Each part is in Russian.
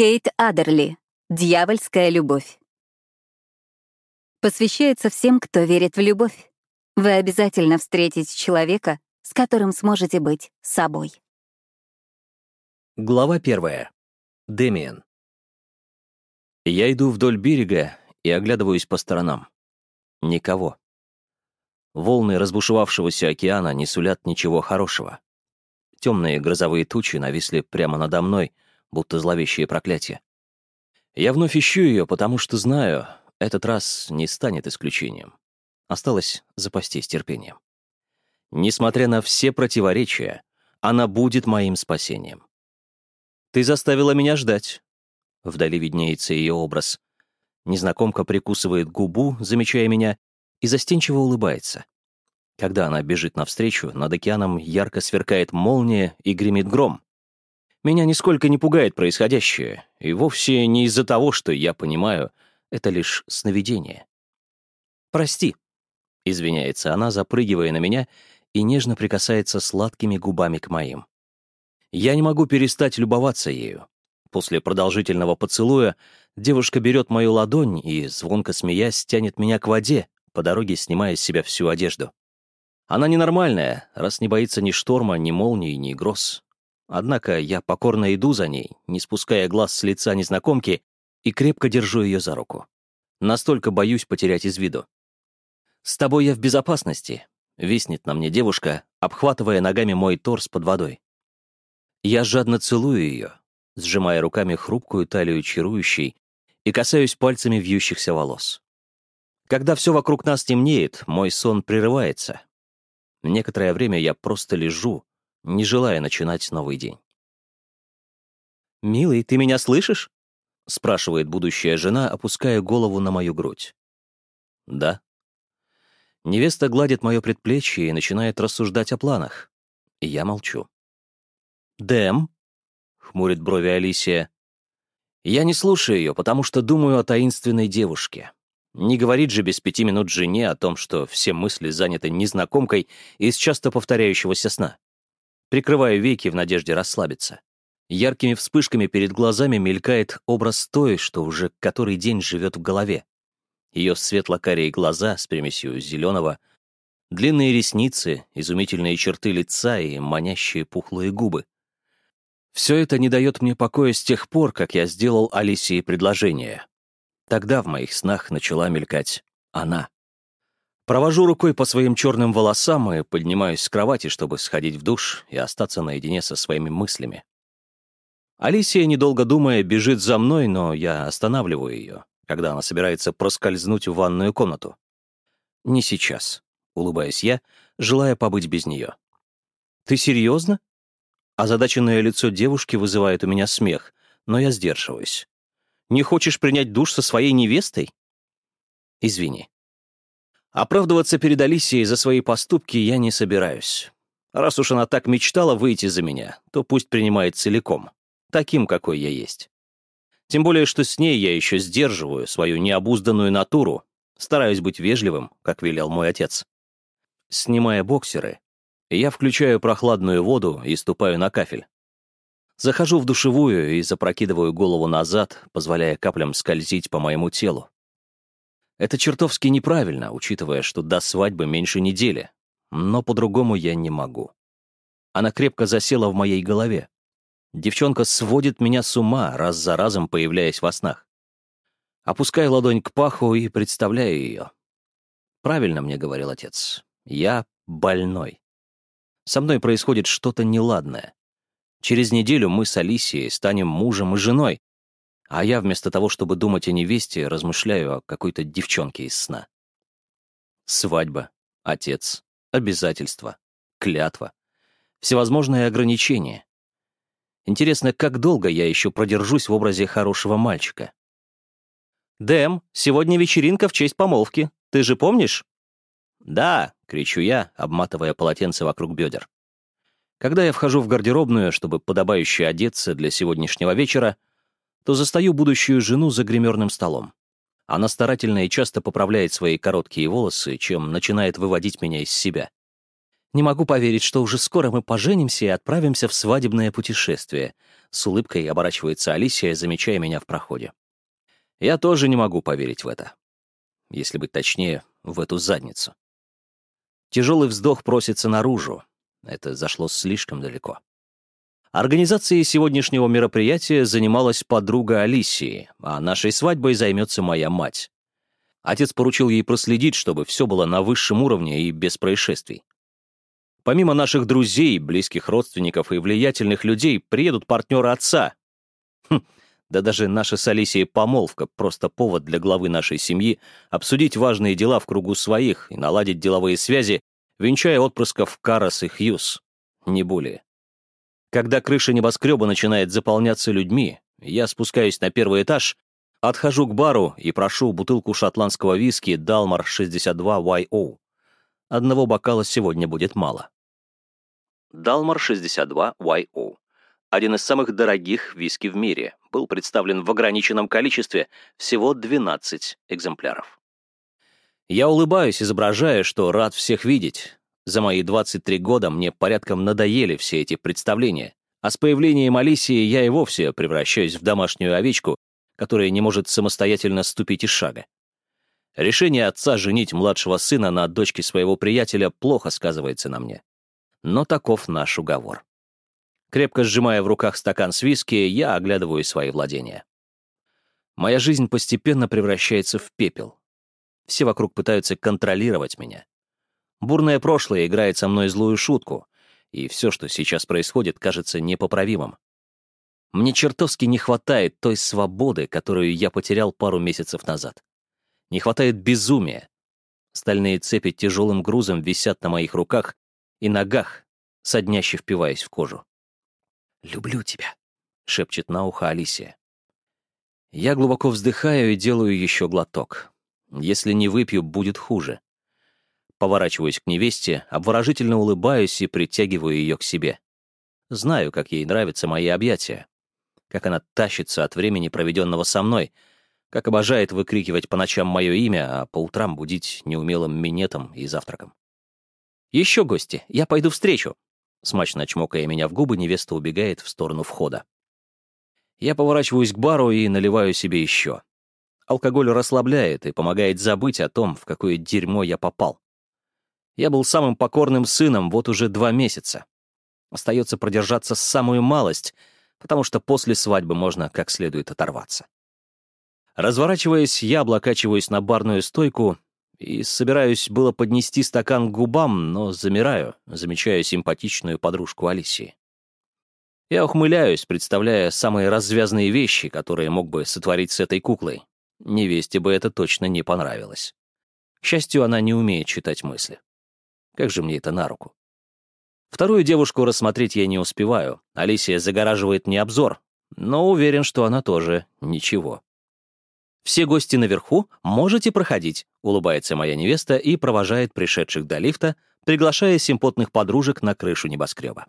Кейт Адерли. Дьявольская любовь. Посвящается всем, кто верит в любовь. Вы обязательно встретите человека, с которым сможете быть собой. Глава первая. Демиан. Я иду вдоль берега и оглядываюсь по сторонам. Никого. Волны разбушевавшегося океана не сулят ничего хорошего. Темные грозовые тучи нависли прямо надо мной, будто зловещее проклятие. Я вновь ищу ее, потому что знаю, этот раз не станет исключением. Осталось запастись терпением. Несмотря на все противоречия, она будет моим спасением. «Ты заставила меня ждать». Вдали виднеется ее образ. Незнакомка прикусывает губу, замечая меня, и застенчиво улыбается. Когда она бежит навстречу, над океаном ярко сверкает молния и гремит гром. Меня нисколько не пугает происходящее, и вовсе не из-за того, что я понимаю, это лишь сновидение. «Прости», — извиняется она, запрыгивая на меня и нежно прикасается сладкими губами к моим. Я не могу перестать любоваться ею. После продолжительного поцелуя девушка берет мою ладонь и, звонко смеясь, тянет меня к воде, по дороге снимая с себя всю одежду. Она ненормальная, раз не боится ни шторма, ни молнии, ни гроз. Однако я покорно иду за ней, не спуская глаз с лица незнакомки, и крепко держу ее за руку. Настолько боюсь потерять из виду. «С тобой я в безопасности», — виснет на мне девушка, обхватывая ногами мой торс под водой. Я жадно целую ее, сжимая руками хрупкую талию чарующей и касаюсь пальцами вьющихся волос. Когда все вокруг нас темнеет, мой сон прерывается. Некоторое время я просто лежу, не желая начинать новый день. «Милый, ты меня слышишь?» — спрашивает будущая жена, опуская голову на мою грудь. «Да». Невеста гладит мое предплечье и начинает рассуждать о планах. И я молчу. «Дэм?» — хмурит брови Алисия. Я не слушаю ее, потому что думаю о таинственной девушке. Не говорит же без пяти минут жене о том, что все мысли заняты незнакомкой из часто повторяющегося сна. Прикрываю веки в надежде расслабиться. Яркими вспышками перед глазами мелькает образ той, что уже который день живет в голове. Ее светло-карие глаза с примесью зеленого, длинные ресницы, изумительные черты лица и манящие пухлые губы. Все это не дает мне покоя с тех пор, как я сделал Алисии предложение. Тогда в моих снах начала мелькать она. Провожу рукой по своим черным волосам и поднимаюсь с кровати, чтобы сходить в душ и остаться наедине со своими мыслями. Алисия, недолго думая, бежит за мной, но я останавливаю ее, когда она собирается проскользнуть в ванную комнату. «Не сейчас», — улыбаюсь я, желая побыть без нее. «Ты серьезно?» Озадаченное лицо девушки вызывает у меня смех, но я сдерживаюсь. «Не хочешь принять душ со своей невестой?» «Извини», Оправдываться перед Алисией за свои поступки я не собираюсь. Раз уж она так мечтала выйти за меня, то пусть принимает целиком, таким, какой я есть. Тем более, что с ней я еще сдерживаю свою необузданную натуру, стараюсь быть вежливым, как велел мой отец. Снимая боксеры, я включаю прохладную воду и ступаю на кафель. Захожу в душевую и запрокидываю голову назад, позволяя каплям скользить по моему телу. Это чертовски неправильно, учитывая, что до свадьбы меньше недели. Но по-другому я не могу. Она крепко засела в моей голове. Девчонка сводит меня с ума, раз за разом появляясь во снах. Опускаю ладонь к паху и представляю ее. Правильно мне говорил отец. Я больной. Со мной происходит что-то неладное. Через неделю мы с Алисией станем мужем и женой, а я вместо того, чтобы думать о невесте, размышляю о какой-то девчонке из сна. Свадьба, отец, обязательства, клятва, всевозможные ограничения. Интересно, как долго я еще продержусь в образе хорошего мальчика? «Дэм, сегодня вечеринка в честь помолвки. Ты же помнишь?» «Да», — кричу я, обматывая полотенце вокруг бедер. Когда я вхожу в гардеробную, чтобы подобающе одеться для сегодняшнего вечера, то застаю будущую жену за гримерным столом. Она старательно и часто поправляет свои короткие волосы, чем начинает выводить меня из себя. Не могу поверить, что уже скоро мы поженимся и отправимся в свадебное путешествие. С улыбкой оборачивается Алисия, замечая меня в проходе. Я тоже не могу поверить в это. Если быть точнее, в эту задницу. Тяжелый вздох просится наружу. Это зашло слишком далеко. Организацией сегодняшнего мероприятия занималась подруга Алисии, а нашей свадьбой займется моя мать. Отец поручил ей проследить, чтобы все было на высшем уровне и без происшествий. Помимо наших друзей, близких родственников и влиятельных людей, приедут партнеры отца. Хм, да даже наша с Алисией помолвка — просто повод для главы нашей семьи обсудить важные дела в кругу своих и наладить деловые связи, венчая отпрысков Карас и Хьюз. Не более. Когда крыша небоскреба начинает заполняться людьми, я спускаюсь на первый этаж, отхожу к бару и прошу бутылку шотландского виски «Далмар 62YO». Одного бокала сегодня будет мало. Далмар 62YO. Один из самых дорогих виски в мире. Был представлен в ограниченном количестве, всего 12 экземпляров. Я улыбаюсь, изображая, что рад всех видеть. За мои 23 года мне порядком надоели все эти представления, а с появлением Алисии я и вовсе превращаюсь в домашнюю овечку, которая не может самостоятельно ступить из шага. Решение отца женить младшего сына на дочке своего приятеля плохо сказывается на мне. Но таков наш уговор. Крепко сжимая в руках стакан с виски, я оглядываю свои владения. Моя жизнь постепенно превращается в пепел. Все вокруг пытаются контролировать меня. Бурное прошлое играет со мной злую шутку, и все, что сейчас происходит, кажется непоправимым. Мне чертовски не хватает той свободы, которую я потерял пару месяцев назад. Не хватает безумия. Стальные цепи тяжелым грузом висят на моих руках и ногах, содняще впиваясь в кожу. «Люблю тебя», — шепчет на ухо Алисия. Я глубоко вздыхаю и делаю еще глоток. Если не выпью, будет хуже. Поворачиваюсь к невесте, обворожительно улыбаюсь и притягиваю ее к себе. Знаю, как ей нравятся мои объятия. Как она тащится от времени, проведенного со мной — как обожает выкрикивать по ночам мое имя, а по утрам будить неумелым минетом и завтраком. «Еще гости, я пойду встречу!» Смачно чмокая меня в губы, невеста убегает в сторону входа. Я поворачиваюсь к бару и наливаю себе еще. Алкоголь расслабляет и помогает забыть о том, в какое дерьмо я попал. Я был самым покорным сыном вот уже два месяца. Остается продержаться самую малость, потому что после свадьбы можно как следует оторваться. Разворачиваясь, я облокачиваюсь на барную стойку и собираюсь было поднести стакан к губам, но замираю, замечая симпатичную подружку Алисии. Я ухмыляюсь, представляя самые развязные вещи, которые мог бы сотворить с этой куклой. Невесте бы это точно не понравилось. К счастью, она не умеет читать мысли. Как же мне это на руку? Вторую девушку рассмотреть я не успеваю. Алисия загораживает мне обзор, но уверен, что она тоже ничего. «Все гости наверху, можете проходить», — улыбается моя невеста и провожает пришедших до лифта, приглашая симпотных подружек на крышу небоскреба.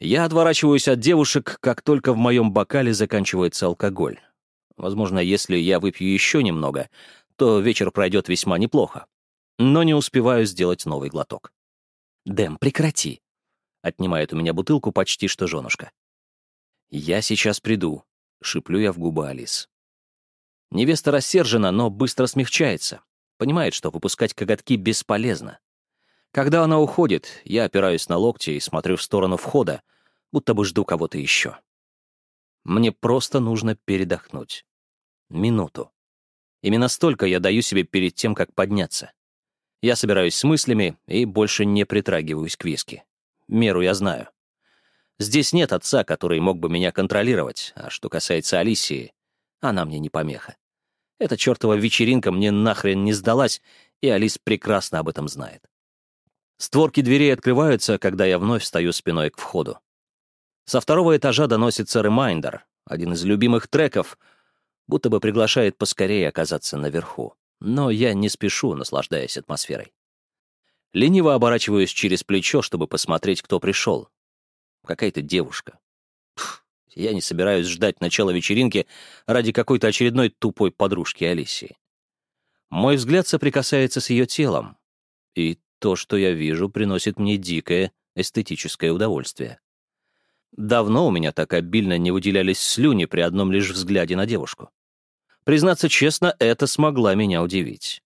Я отворачиваюсь от девушек, как только в моем бокале заканчивается алкоголь. Возможно, если я выпью еще немного, то вечер пройдет весьма неплохо. Но не успеваю сделать новый глоток. «Дэм, прекрати!» — отнимает у меня бутылку почти что женушка. «Я сейчас приду», — шиплю я в губы Алис. Невеста рассержена, но быстро смягчается. Понимает, что выпускать коготки бесполезно. Когда она уходит, я опираюсь на локти и смотрю в сторону входа, будто бы жду кого-то еще. Мне просто нужно передохнуть. Минуту. Именно столько я даю себе перед тем, как подняться. Я собираюсь с мыслями и больше не притрагиваюсь к виски. Меру я знаю. Здесь нет отца, который мог бы меня контролировать, а что касается Алисии, она мне не помеха. Эта чертова вечеринка мне нахрен не сдалась, и Алис прекрасно об этом знает. Створки дверей открываются, когда я вновь стою спиной к входу. Со второго этажа доносится Reminder, один из любимых треков, будто бы приглашает поскорее оказаться наверху. Но я не спешу, наслаждаясь атмосферой. Лениво оборачиваюсь через плечо, чтобы посмотреть, кто пришел. Какая-то девушка. Я не собираюсь ждать начала вечеринки ради какой-то очередной тупой подружки Алисии. Мой взгляд соприкасается с ее телом. И то, что я вижу, приносит мне дикое эстетическое удовольствие. Давно у меня так обильно не выделялись слюни при одном лишь взгляде на девушку. Признаться честно, это смогла меня удивить.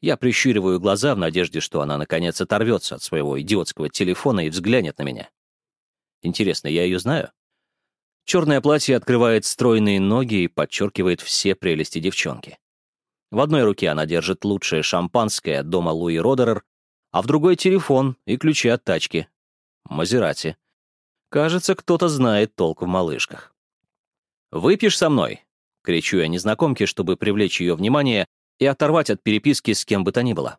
Я прищуриваю глаза в надежде, что она наконец оторвется от своего идиотского телефона и взглянет на меня. Интересно, я ее знаю? Черное платье открывает стройные ноги и подчеркивает все прелести девчонки. В одной руке она держит лучшее шампанское дома Луи Родерер, а в другой — телефон и ключи от тачки. Мазерати. Кажется, кто-то знает толк в малышках. «Выпьешь со мной?» — кричу я незнакомке, чтобы привлечь ее внимание и оторвать от переписки с кем бы то ни было.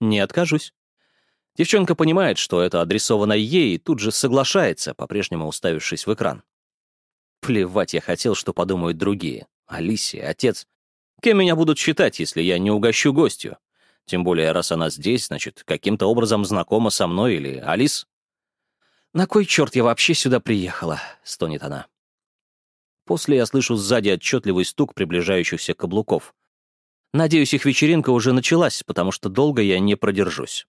Не откажусь. Девчонка понимает, что это адресовано ей, и тут же соглашается, по-прежнему уставившись в экран. Плевать я хотел, что подумают другие. Алисия, отец. Кем меня будут считать, если я не угощу гостью? Тем более, раз она здесь, значит, каким-то образом знакома со мной или Алис. «На кой черт я вообще сюда приехала?» — стонет она. После я слышу сзади отчетливый стук приближающихся каблуков. Надеюсь, их вечеринка уже началась, потому что долго я не продержусь.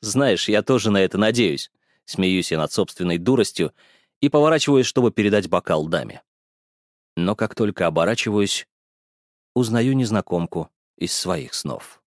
Знаешь, я тоже на это надеюсь. Смеюсь я над собственной дуростью и поворачиваюсь, чтобы передать бокал даме. Но как только оборачиваюсь, узнаю незнакомку из своих снов.